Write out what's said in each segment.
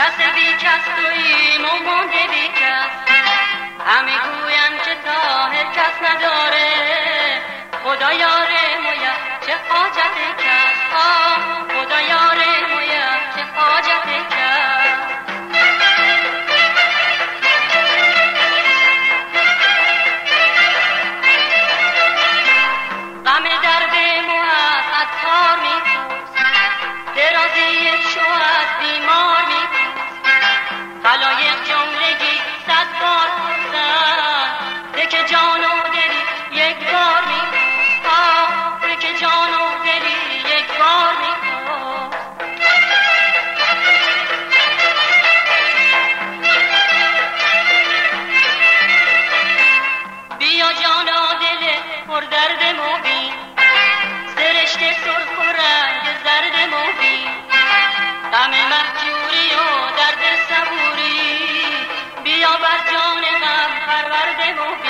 کس بی کس توییم و مانده بی کس که جان و دلی یک بار میپوست ده که جان و دلی یک بار میپوست بیا جانا دل پر درد مبین سرشت سرخ و رنگ زرد مبین غم محجوری و درد صبوری. بیا بر جان غم پرورد مبین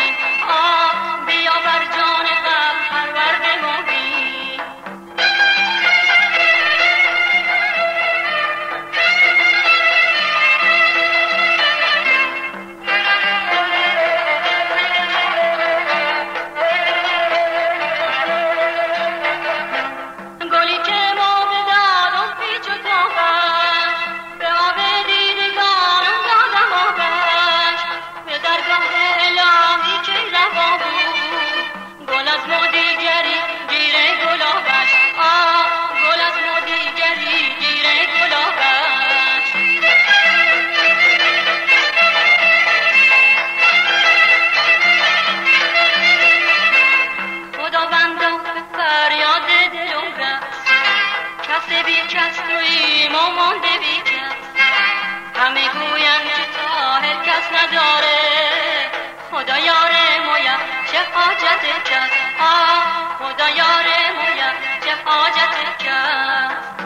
کس بی کس توی ما مانده بی کس همه گویم که کس نداره. خدا یاره مویا چه حاجت کس آه خدا یاره مویا چه حاجت کس